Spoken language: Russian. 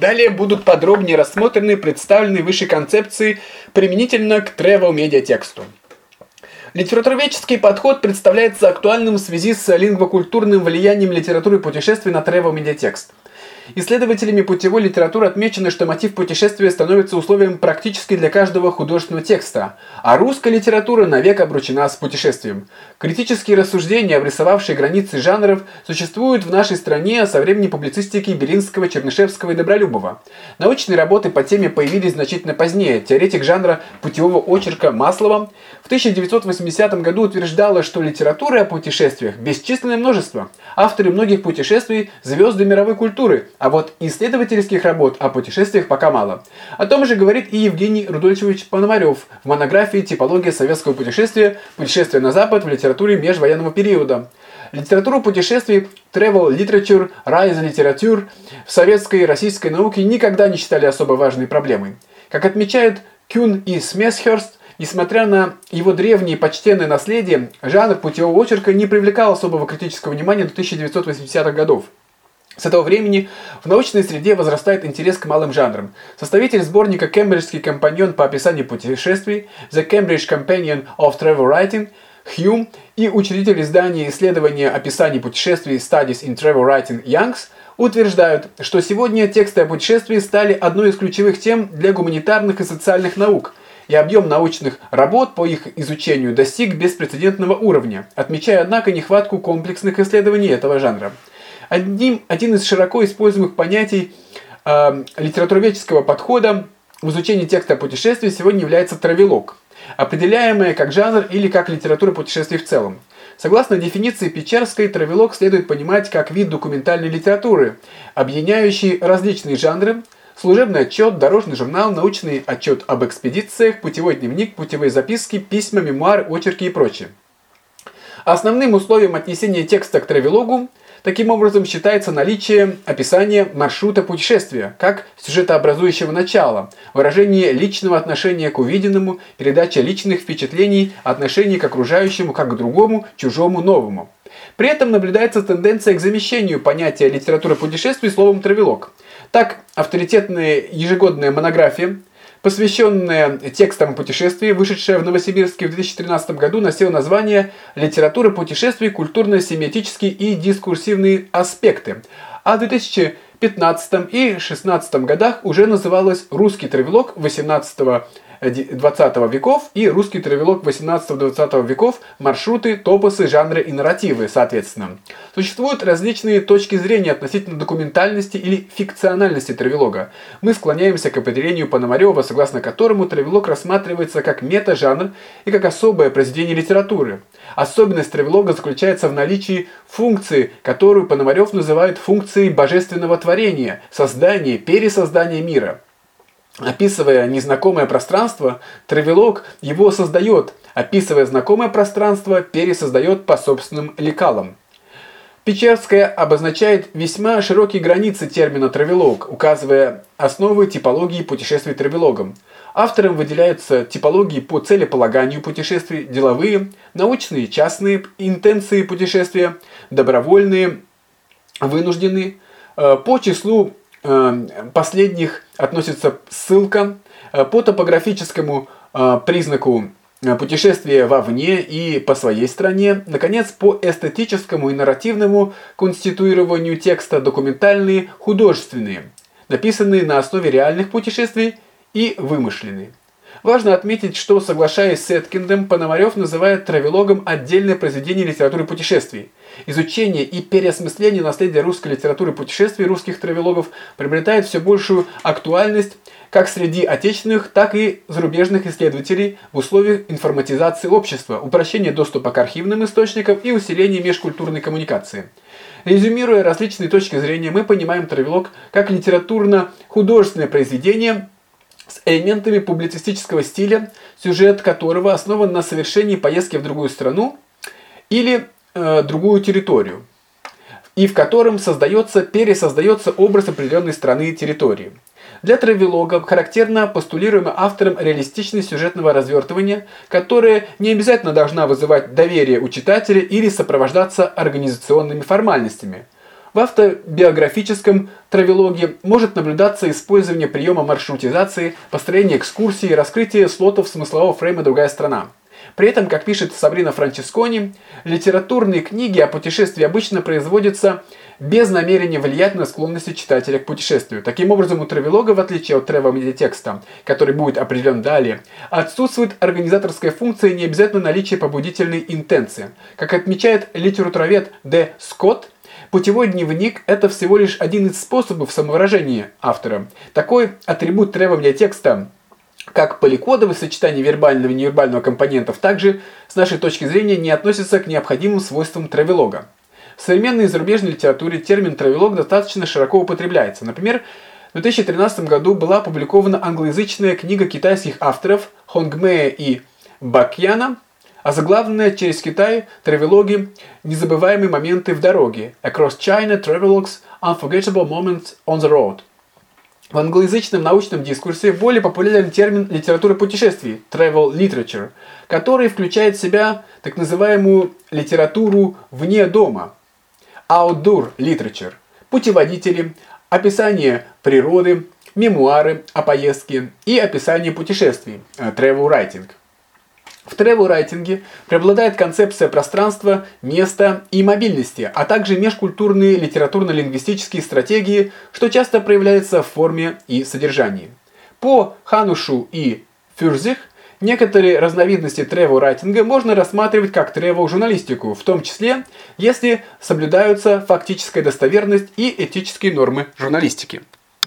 Далее будут подробнее рассмотрены представленные выше концепции применительно к travel-медиатексту. Литературоведческий подход представляется актуальным в связи с лингвокультурным влиянием литературы путешествий на travel-медиатекст. Исследователями путевой литературы отмечено, что мотив путешествия становится условием практически для каждого художественного текста, а русская литература навек обручена с путешествием. Критические рассуждения, обрисовавшие границы жанров, существуют в нашей стране со времени публицистики Белинского, Чернышевского и Добролюбова. Научные работы по теме появились значительно позднее. Теоретик жанра путевого очерка Маслова в 1980 году утверждала, что литературы о путешествиях бесчисленное множество. Авторы многих путешествий – звезды мировой культуры – а вот исследовательских работ о путешествиях пока мало. О том же говорит и Евгений Рудольфович Пономарев в монографии «Типология советского путешествия. Путешествие на Запад в литературе межвоенного периода». Литературу путешествий, travel literature, rise literature в советской и российской науке никогда не считали особо важной проблемой. Как отмечают Кюн и Смесхерст, Несмотря на его древнее почтенное наследие, жанр путевого очерка не привлекал особого критического внимания до 1980-х годов. С этого времени в научной среде возрастает интерес к малым жанрам. Составитель сборника «Кембриджский компаньон по описанию путешествий» The Cambridge Companion of Travel Writing Хьюм и учредитель издания исследования описаний путешествий Studies in Travel Writing Youngs утверждают, что сегодня тексты о путешествии стали одной из ключевых тем для гуманитарных и социальных наук, и объем научных работ по их изучению достиг беспрецедентного уровня, отмечая, однако, нехватку комплексных исследований этого жанра. Одним, один из широко используемых понятий э, литературоведческого подхода в изучении текста путешествий сегодня является травелог, определяемое как жанр или как литература путешествий в целом. Согласно дефиниции Печерской, травелог следует понимать как вид документальной литературы, объединяющий различные жанры, служебный отчет, дорожный журнал, научный отчет об экспедициях, путевой дневник, путевые записки, письма, мемуары, очерки и прочее. Основным условием отнесения текста к травелогу Таким образом, считается наличие описания маршрута путешествия, как сюжетообразующего начала, выражение личного отношения к увиденному, передача личных впечатлений, отношений к окружающему, как к другому, чужому, новому. При этом наблюдается тенденция к замещению понятия литературы путешествий словом «травелог». Так, авторитетная ежегодная монография посвященная текстам путешествий, вышедшая в Новосибирске в 2013 году, носила название «Литература путешествий. Культурно-семиотические и дискурсивные аспекты», а в 2015 и 2016 годах уже называлась «Русский травелог 18 20 веков и русский травелог 18-20 веков, маршруты, топосы, жанры и нарративы, соответственно. Существуют различные точки зрения относительно документальности или фикциональности травелога. Мы склоняемся к определению Пономарева, согласно которому травелог рассматривается как мета-жанр и как особое произведение литературы. Особенность травелога заключается в наличии функции, которую Пономарев называет функцией божественного творения, создания, пересоздания мира. Описывая незнакомое пространство, травелог его создает, описывая знакомое пространство, пересоздает по собственным лекалам. Печерская обозначает весьма широкие границы термина «травелог», указывая основы типологии путешествий травелогом. Авторам выделяются типологии по целеполаганию путешествий, деловые, научные, частные интенции путешествия, добровольные, вынужденные, э, по числу последних относится ссылка э, по топографическому э, признаку путешествия вовне и по своей стране. Наконец, по эстетическому и нарративному конституированию текста документальные, художественные, написанные на основе реальных путешествий и вымышленные. Важно отметить, что, соглашаясь с Эткиндом, Пономарев называет травелогом отдельное произведение литературы путешествий. Изучение и переосмысление наследия русской литературы путешествий русских травелогов приобретает все большую актуальность как среди отечественных, так и зарубежных исследователей в условиях информатизации общества, упрощения доступа к архивным источникам и усиления межкультурной коммуникации. Резюмируя различные точки зрения, мы понимаем травелог как литературно-художественное произведение – с элементами публицистического стиля, сюжет которого основан на совершении поездки в другую страну или э, другую территорию, и в котором создается, пересоздается образ определенной страны и территории. Для травелога характерно постулируемая автором реалистичность сюжетного развертывания, которая не обязательно должна вызывать доверие у читателя или сопровождаться организационными формальностями – В автобиографическом травелоге может наблюдаться использование приема маршрутизации, построение экскурсии, раскрытие слотов смыслового фрейма «Другая страна». При этом, как пишет Сабрина Франческони, литературные книги о путешествии обычно производятся без намерения влиять на склонности читателя к путешествию. Таким образом, у травелога, в отличие от тревел-медиатекста, который будет определен далее, отсутствует организаторская функция и не обязательно наличие побудительной интенции. Как отмечает литературовед Д. Скотт, Путевой дневник – это всего лишь один из способов самовыражения автора. Такой атрибут требования как поликодовое сочетание вербального и невербального компонентов, также, с нашей точки зрения, не относится к необходимым свойствам травелога. В современной зарубежной литературе термин «травелог» достаточно широко употребляется. Например, в 2013 году была опубликована англоязычная книга китайских авторов Хонгмея и Бакьяна, озаглавленная через Китай травелоги «Незабываемые моменты в дороге» Across China Travelogues Unforgettable Moments on the Road. В англоязычном научном дискурсе более популярен термин литературы путешествий travel literature, который включает в себя так называемую литературу вне дома outdoor literature, путеводители, описание природы, мемуары о поездке и описание путешествий э, travel writing. В travel-райтинге преобладает концепция пространства, места и мобильности, а также межкультурные литературно-лингвистические стратегии, что часто проявляется в форме и содержании. По Ханушу и Фюрзих некоторые разновидности travel-райтинга можно рассматривать как travel-журналистику, в том числе, если соблюдаются фактическая достоверность и этические нормы журналистики.